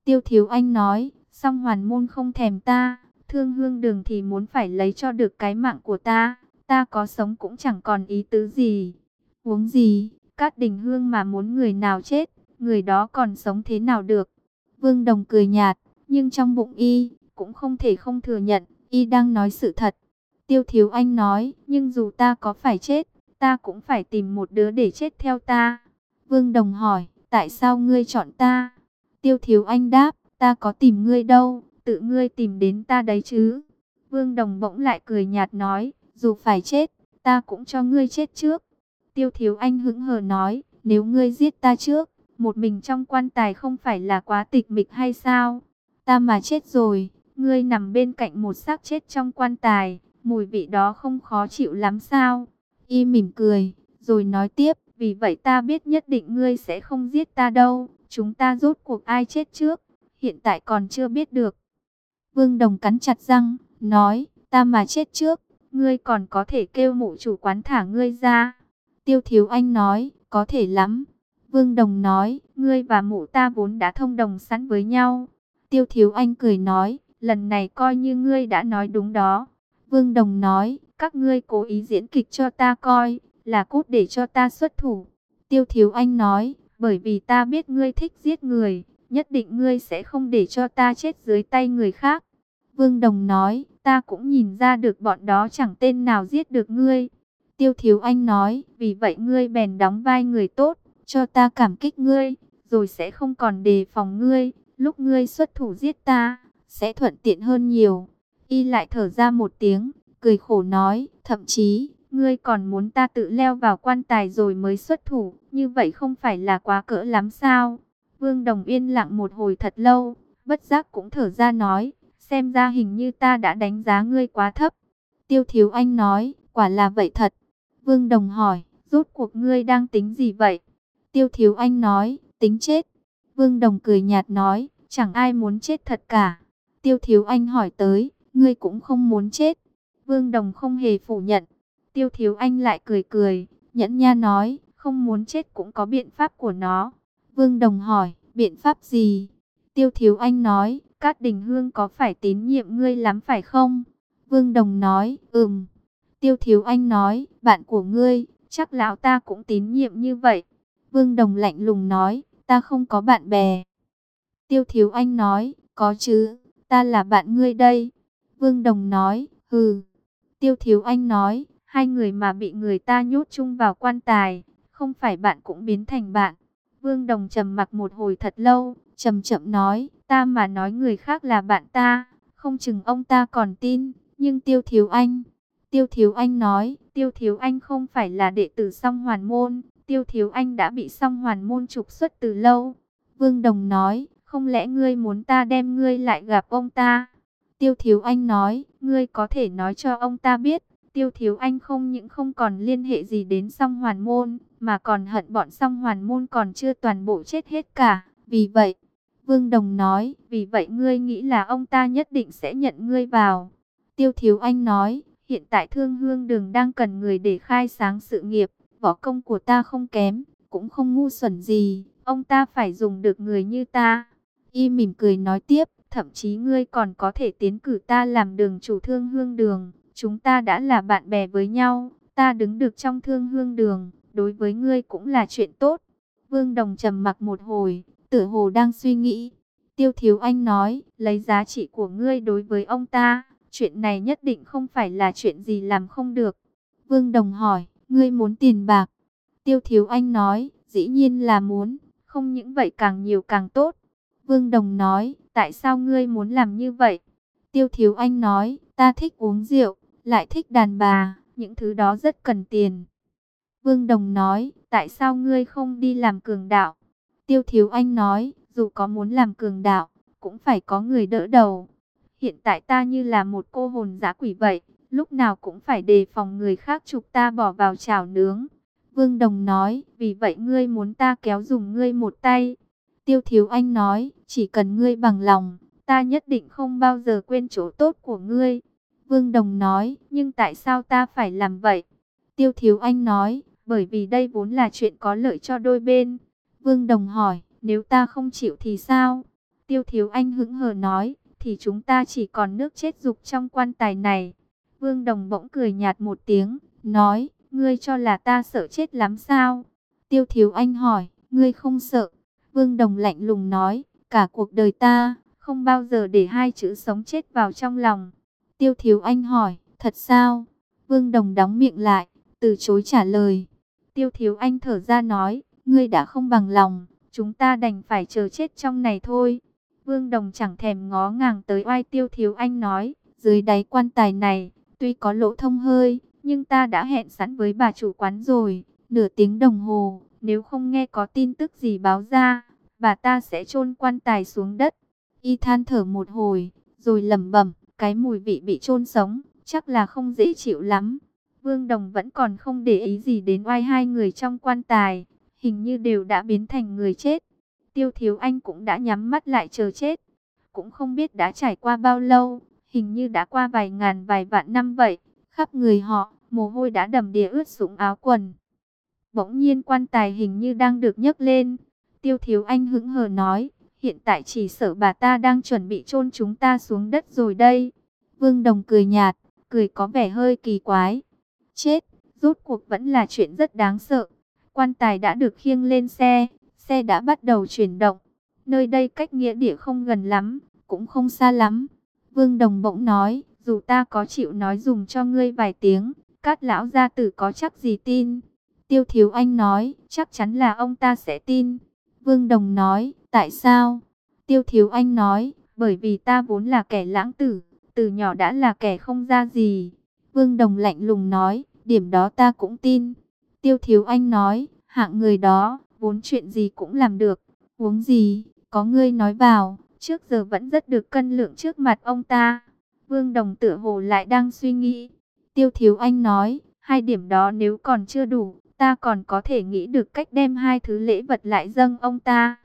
Tiêu Thiếu Anh nói, song hoàn môn không thèm ta, thương hương đường thì muốn phải lấy cho được cái mạng của ta, ta có sống cũng chẳng còn ý tứ gì. Uống gì, Cát Đình Hương mà muốn người nào chết, người đó còn sống thế nào được. Vương Đồng cười nhạt, nhưng trong bụng y, cũng không thể không thừa nhận, y đang nói sự thật. Tiêu Thiếu Anh nói, nhưng dù ta có phải chết, ta cũng phải tìm một đứa để chết theo ta. Vương Đồng hỏi, tại sao ngươi chọn ta? Tiêu Thiếu Anh đáp, ta có tìm ngươi đâu, tự ngươi tìm đến ta đấy chứ. Vương Đồng bỗng lại cười nhạt nói, dù phải chết, ta cũng cho ngươi chết trước. Tiêu Thiếu Anh hững hờ nói, nếu ngươi giết ta trước, một mình trong quan tài không phải là quá tịch mịch hay sao? Ta mà chết rồi, ngươi nằm bên cạnh một xác chết trong quan tài, mùi vị đó không khó chịu lắm sao? Y mỉm cười, rồi nói tiếp, vì vậy ta biết nhất định ngươi sẽ không giết ta đâu, chúng ta rốt cuộc ai chết trước, hiện tại còn chưa biết được. Vương Đồng cắn chặt răng, nói, ta mà chết trước, ngươi còn có thể kêu mụ chủ quán thả ngươi ra. Tiêu Thiếu Anh nói, có thể lắm. Vương Đồng nói, ngươi và mụ ta vốn đã thông đồng sẵn với nhau. Tiêu Thiếu Anh cười nói, lần này coi như ngươi đã nói đúng đó. Vương Đồng nói, các ngươi cố ý diễn kịch cho ta coi, là cốt để cho ta xuất thủ. Tiêu Thiếu Anh nói, bởi vì ta biết ngươi thích giết người, nhất định ngươi sẽ không để cho ta chết dưới tay người khác. Vương Đồng nói, ta cũng nhìn ra được bọn đó chẳng tên nào giết được ngươi. Tiêu Thiếu Anh nói, vì vậy ngươi bèn đóng vai người tốt, cho ta cảm kích ngươi, rồi sẽ không còn đề phòng ngươi, lúc ngươi xuất thủ giết ta, sẽ thuận tiện hơn nhiều. Y lại thở ra một tiếng, cười khổ nói, thậm chí, ngươi còn muốn ta tự leo vào quan tài rồi mới xuất thủ, như vậy không phải là quá cỡ lắm sao? Vương Đồng yên lặng một hồi thật lâu, bất giác cũng thở ra nói, xem ra hình như ta đã đánh giá ngươi quá thấp. Tiêu Thiếu Anh nói, quả là vậy thật. Vương Đồng hỏi, rốt cuộc ngươi đang tính gì vậy? Tiêu Thiếu Anh nói, tính chết. Vương Đồng cười nhạt nói, chẳng ai muốn chết thật cả. Tiêu Thiếu Anh hỏi tới, ngươi cũng không muốn chết. Vương Đồng không hề phủ nhận. Tiêu Thiếu Anh lại cười cười, nhẫn nha nói, không muốn chết cũng có biện pháp của nó. Vương Đồng hỏi, biện pháp gì? Tiêu Thiếu Anh nói, Cát Đình Hương có phải tín nhiệm ngươi lắm phải không? Vương Đồng nói, ừm. Tiêu Thiếu Anh nói, bạn của ngươi, chắc lão ta cũng tín nhiệm như vậy. Vương Đồng lạnh lùng nói, ta không có bạn bè. Tiêu Thiếu Anh nói, có chứ, ta là bạn ngươi đây. Vương Đồng nói, hừ. Tiêu Thiếu Anh nói, hai người mà bị người ta nhốt chung vào quan tài, không phải bạn cũng biến thành bạn. Vương Đồng trầm mặc một hồi thật lâu, chậm chậm nói, ta mà nói người khác là bạn ta, không chừng ông ta còn tin, nhưng Tiêu Thiếu Anh. Tiêu Thiếu Anh nói, Tiêu Thiếu Anh không phải là đệ tử song hoàn môn, Tiêu Thiếu Anh đã bị song hoàn môn trục xuất từ lâu. Vương Đồng nói, không lẽ ngươi muốn ta đem ngươi lại gặp ông ta? Tiêu Thiếu Anh nói, ngươi có thể nói cho ông ta biết, Tiêu Thiếu Anh không những không còn liên hệ gì đến song hoàn môn, mà còn hận bọn song hoàn môn còn chưa toàn bộ chết hết cả. Vì vậy, Vương Đồng nói, vì vậy ngươi nghĩ là ông ta nhất định sẽ nhận ngươi vào. Tiêu Thiếu Anh nói, hiện tại thương hương đường đang cần người để khai sáng sự nghiệp, võ công của ta không kém, cũng không ngu xuẩn gì, ông ta phải dùng được người như ta. Y mỉm cười nói tiếp, thậm chí ngươi còn có thể tiến cử ta làm đường chủ thương hương đường, chúng ta đã là bạn bè với nhau, ta đứng được trong thương hương đường, đối với ngươi cũng là chuyện tốt. Vương Đồng trầm mặc một hồi, tử hồ đang suy nghĩ. Tiêu Thiếu Anh nói, lấy giá trị của ngươi đối với ông ta, chuyện này nhất định không phải là chuyện gì làm không được. Vương Đồng hỏi, ngươi muốn tiền bạc? Tiêu Thiếu Anh nói, dĩ nhiên là muốn, không những vậy càng nhiều càng tốt. Vương Đồng nói, tại sao ngươi muốn làm như vậy? Tiêu Thiếu Anh nói, ta thích uống rượu, lại thích đàn bà, những thứ đó rất cần tiền. Vương Đồng nói, tại sao ngươi không đi làm cường đạo? Tiêu Thiếu Anh nói, dù có muốn làm cường đạo, cũng phải có người đỡ đầu. Hiện tại ta như là một cô hồn dã quỷ vậy, lúc nào cũng phải đề phòng người khác chụp ta bỏ vào chảo nướng. Vương Đồng nói, vì vậy ngươi muốn ta kéo dùng ngươi một tay. Tiêu Thiếu Anh nói, chỉ cần ngươi bằng lòng, ta nhất định không bao giờ quên chỗ tốt của ngươi. Vương Đồng nói, nhưng tại sao ta phải làm vậy? Tiêu Thiếu Anh nói, bởi vì đây vốn là chuyện có lợi cho đôi bên. Vương Đồng hỏi, nếu ta không chịu thì sao? Tiêu Thiếu Anh hững hờ nói, thì chúng ta chỉ còn nước chết dục trong quan tài này. Vương Đồng bỗng cười nhạt một tiếng, nói, ngươi cho là ta sợ chết lắm sao? Tiêu Thiếu Anh hỏi, ngươi không sợ? Vương Đồng lạnh lùng nói, cả cuộc đời ta, không bao giờ để hai chữ sống chết vào trong lòng. Tiêu Thiếu Anh hỏi, thật sao? Vương Đồng đóng miệng lại, từ chối trả lời. Tiêu Thiếu Anh thở ra nói, ngươi đã không bằng lòng, chúng ta đành phải chờ chết trong này thôi. Vương Đồng chẳng thèm ngó ngàng tới oai Tiêu Thiếu Anh nói, dưới đáy quan tài này, tuy có lỗ thông hơi, nhưng ta đã hẹn sẵn với bà chủ quán rồi, nửa tiếng đồng hồ, nếu không nghe có tin tức gì báo ra, bà ta sẽ chôn quan tài xuống đất. Y than thở một hồi, rồi lẩm bẩm, cái mùi vị bị chôn sống, chắc là không dễ chịu lắm. Vương Đồng vẫn còn không để ý gì đến oai hai người trong quan tài, hình như đều đã biến thành người chết. Tiêu Thiếu Anh cũng đã nhắm mắt lại chờ chết. Cũng không biết đã trải qua bao lâu, hình như đã qua vài ngàn vài vạn năm vậy. Khắp người họ, mồ hôi đã đầm đìa ướt sũng áo quần. Bỗng nhiên quan tài hình như đang được nhấc lên. Tiêu Thiếu Anh hững hờ nói, hiện tại chỉ sợ bà ta đang chuẩn bị chôn chúng ta xuống đất rồi đây. Vương Đồng cười nhạt, cười có vẻ hơi kỳ quái. Chết, rốt cuộc vẫn là chuyện rất đáng sợ. Quan tài đã được khiêng lên xe, xe đã bắt đầu chuyển động. Nơi đây cách nghĩa địa không gần lắm, cũng không xa lắm. Vương Đồng bỗng nói, dù ta có chịu nói dùng cho ngươi vài tiếng, các lão gia tử có chắc gì tin. Tiêu Thiếu Anh nói, chắc chắn là ông ta sẽ tin. Vương Đồng nói, tại sao? Tiêu Thiếu Anh nói, bởi vì ta vốn là kẻ lãng tử, từ nhỏ đã là kẻ không ra gì. Vương Đồng lạnh lùng nói, điểm đó ta cũng tin. Tiêu Thiếu Anh nói, hạng người đó, vốn chuyện gì cũng làm được. Uống gì, có ngươi nói vào, trước giờ vẫn rất được cân lượng trước mặt ông ta. Vương Đồng tựa hồ lại đang suy nghĩ. Tiêu Thiếu Anh nói, hai điểm đó nếu còn chưa đủ, ta còn có thể nghĩ được cách đem hai thứ lễ vật lại dâng ông ta.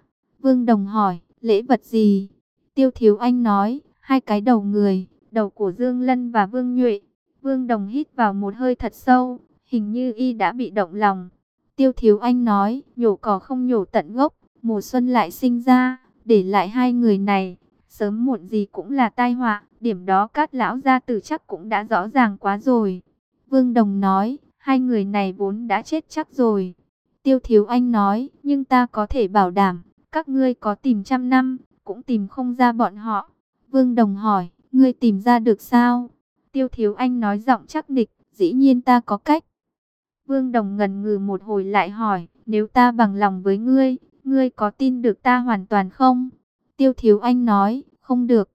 Vương Đồng hỏi, lễ vật gì? Tiêu Thiếu Anh nói, hai cái đầu người, đầu của Dương Lân và Vương Nhuệ. Vương Đồng hít vào một hơi thật sâu, hình như y đã bị động lòng. Tiêu Thiếu Anh nói, nhổ cỏ không nhổ tận gốc, mùa xuân lại sinh ra, để lại hai người này, sớm muộn gì cũng là tai họa, điểm đó các lão gia tử chắc cũng đã rõ ràng quá rồi. Vương Đồng nói, hai người này vốn đã chết chắc rồi. Tiêu Thiếu Anh nói, nhưng ta có thể bảo đảm, các ngươi có tìm trăm năm, cũng tìm không ra bọn họ. Vương Đồng hỏi, ngươi tìm ra được sao? Tiêu Thiếu Anh nói giọng chắc nịch, dĩ nhiên ta có cách. Vương Đồng ngần ngừ một hồi lại hỏi, nếu ta bằng lòng với ngươi, ngươi có tin được ta hoàn toàn không? Tiêu Thiếu Anh nói, không được.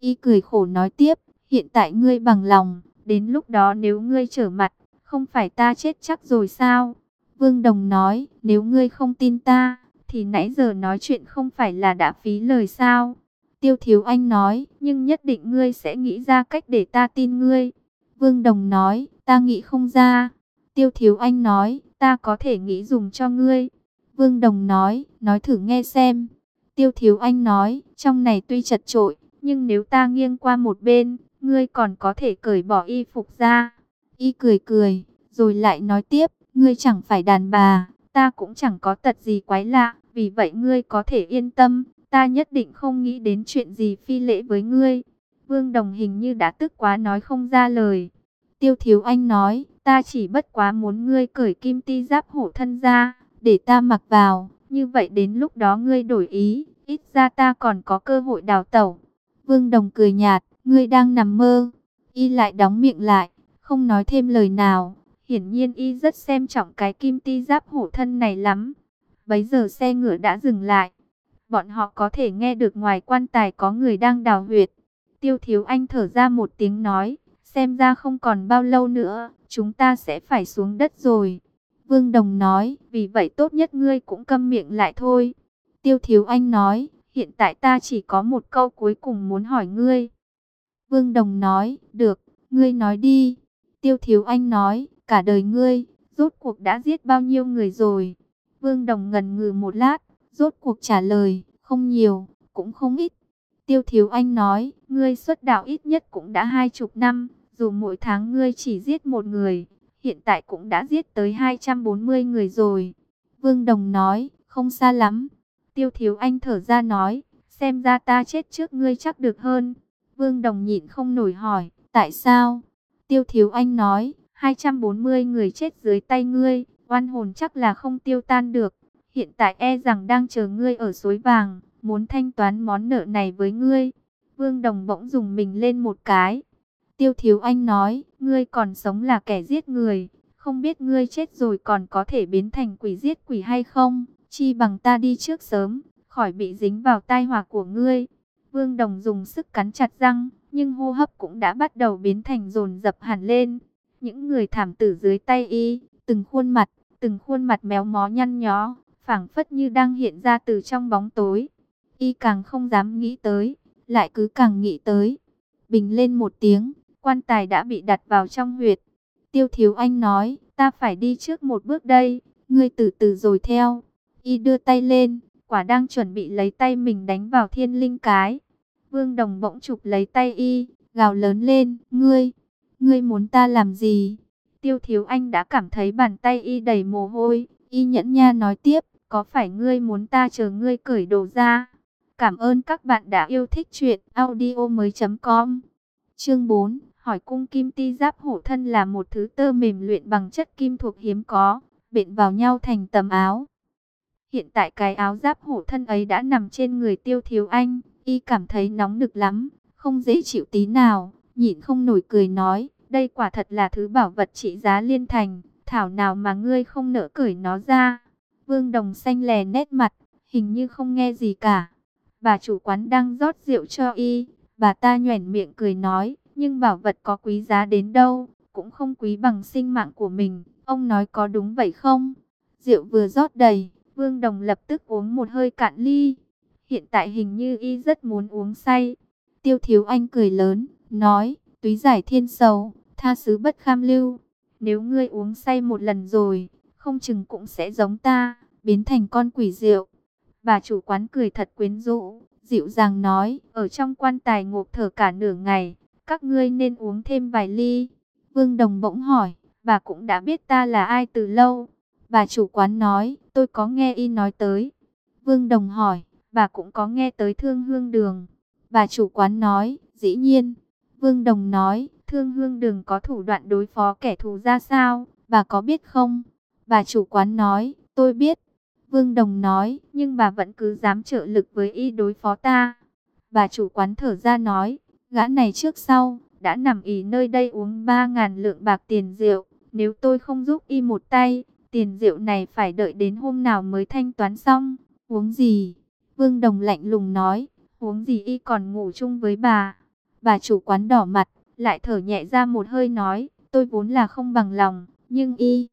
Y cười khổ nói tiếp, hiện tại ngươi bằng lòng, đến lúc đó nếu ngươi trở mặt, không phải ta chết chắc rồi sao? Vương Đồng nói, nếu ngươi không tin ta, thì nãy giờ nói chuyện không phải là đã phí lời sao? Tiêu Thiếu Anh nói, nhưng nhất định ngươi sẽ nghĩ ra cách để ta tin ngươi. Vương Đồng nói, ta nghĩ không ra. Tiêu Thiếu Anh nói, ta có thể nghĩ dùng cho ngươi. Vương Đồng nói, nói thử nghe xem. Tiêu Thiếu Anh nói, trong này tuy chật trội, nhưng nếu ta nghiêng qua một bên, ngươi còn có thể cởi bỏ y phục ra. Y cười cười, rồi lại nói tiếp, ngươi chẳng phải đàn bà, ta cũng chẳng có tật gì quái lạ, vì vậy ngươi có thể yên tâm, ta nhất định không nghĩ đến chuyện gì phi lễ với ngươi. Vương Đồng hình như đã tức quá nói không ra lời. Tiêu Thiếu Anh nói, ta chỉ bất quá muốn ngươi cởi kim ti giáp hổ thân ra, để ta mặc vào, như vậy đến lúc đó ngươi đổi ý, ít ra ta còn có cơ hội đào tẩu. Vương Đồng cười nhạt, ngươi đang nằm mơ. Y lại đóng miệng lại, không nói thêm lời nào. Hiển nhiên Y rất xem trọng cái kim ti giáp hổ thân này lắm. Bấy giờ xe ngựa đã dừng lại. Bọn họ có thể nghe được ngoài quan tài có người đang đào huyệt. Tiêu Thiếu Anh thở ra một tiếng nói, xem ra không còn bao lâu nữa, chúng ta sẽ phải xuống đất rồi. Vương Đồng nói, vì vậy tốt nhất ngươi cũng câm miệng lại thôi. Tiêu Thiếu Anh nói, hiện tại ta chỉ có một câu cuối cùng muốn hỏi ngươi. Vương Đồng nói, được, ngươi nói đi. Tiêu Thiếu Anh nói, cả đời ngươi, rốt cuộc đã giết bao nhiêu người rồi. Vương Đồng ngần ngừ một lát, rốt cuộc trả lời, không nhiều, cũng không ít. Tiêu Thiếu Anh nói, ngươi xuất đạo ít nhất cũng đã hai chục năm, dù mỗi tháng ngươi chỉ giết một người, hiện tại cũng đã giết tới 240 người rồi. Vương Đồng nói, không xa lắm. Tiêu Thiếu Anh thở ra nói, xem ra ta chết trước ngươi chắc được hơn. Vương Đồng nhịn không nổi hỏi, tại sao? Tiêu Thiếu Anh nói, 240 người chết dưới tay ngươi, oan hồn chắc là không tiêu tan được. Hiện tại e rằng đang chờ ngươi ở suối vàng, muốn thanh toán món nợ này với ngươi. Vương Đồng bỗng dùng mình lên một cái. Tiêu Thiếu Anh nói, ngươi còn sống là kẻ giết người, không biết ngươi chết rồi còn có thể biến thành quỷ giết quỷ hay không, chi bằng ta đi trước sớm, khỏi bị dính vào tai họa của ngươi. Vương Đồng dùng sức cắn chặt răng, nhưng hô hấp cũng đã bắt đầu biến thành dồn dập hẳn lên. Những người thảm tử dưới tay y, từng khuôn mặt, từng khuôn mặt méo mó nhăn nhó, phảng phất như đang hiện ra từ trong bóng tối. Y càng không dám nghĩ tới, lại cứ càng nghĩ tới. Bình lên một tiếng, quan tài đã bị đặt vào trong huyệt. Tiêu Thiếu Anh nói, ta phải đi trước một bước đây, ngươi từ từ rồi theo. Y đưa tay lên, quả đang chuẩn bị lấy tay mình đánh vào thiên linh cái. Vương Đồng bỗng chụp lấy tay Y, gào lớn lên, ngươi, ngươi muốn ta làm gì? Tiêu Thiếu Anh đã cảm thấy bàn tay Y đầy mồ hôi, Y nhẫn nha nói tiếp, có phải ngươi muốn ta chờ ngươi cởi đồ ra? Cảm ơn các bạn đã yêu thích chuyện Audio mới.com. Chương 4 Hỏi cung kim ti giáp hổ thân là một thứ tơ mềm luyện bằng chất kim thuộc hiếm có, bện vào nhau thành tấm áo. Hiện tại cái áo giáp hổ thân ấy đã nằm trên người tiêu thiếu anh, y cảm thấy nóng nực lắm, không dễ chịu tí nào, nhịn không nổi cười nói, đây quả thật là thứ bảo vật trị giá liên thành, thảo nào mà ngươi không nỡ cởi nó ra. Vương Đồng xanh lè nét mặt, hình như không nghe gì cả. Bà chủ quán đang rót rượu cho y, bà ta nhoẻn miệng cười nói, nhưng bảo vật có quý giá đến đâu, cũng không quý bằng sinh mạng của mình. Ông nói có đúng vậy không? Rượu vừa rót đầy, Vương Đồng lập tức uống một hơi cạn ly. Hiện tại hình như y rất muốn uống say. Tiêu Thiếu Anh cười lớn, nói, túy giải thiên sầu, tha sứ bất kham lưu. Nếu ngươi uống say một lần rồi, không chừng cũng sẽ giống ta, biến thành con quỷ rượu. Bà chủ quán cười thật quyến rũ, dịu dàng nói, ở trong quan tài ngộp thở cả nửa ngày, các ngươi nên uống thêm vài ly. Vương Đồng bỗng hỏi, bà cũng đã biết ta là ai từ lâu. Bà chủ quán nói, tôi có nghe y nói tới. Vương Đồng hỏi, bà cũng có nghe tới thương hương đường. Bà chủ quán nói, dĩ nhiên. Vương Đồng nói, thương hương đường có thủ đoạn đối phó kẻ thù ra sao, bà có biết không? Bà chủ quán nói, tôi biết. Vương Đồng nói, nhưng bà vẫn cứ dám trợ lực với y đối phó ta. Bà chủ quán thở ra nói, Gã này trước sau, đã nằm ỉ nơi đây uống 3.000 lượng bạc tiền rượu. Nếu tôi không giúp y một tay, tiền rượu này phải đợi đến hôm nào mới thanh toán xong. Uống gì? Vương Đồng lạnh lùng nói, Huống gì y còn ngủ chung với bà. Bà chủ quán đỏ mặt, lại thở nhẹ ra một hơi nói, tôi vốn là không bằng lòng, nhưng y...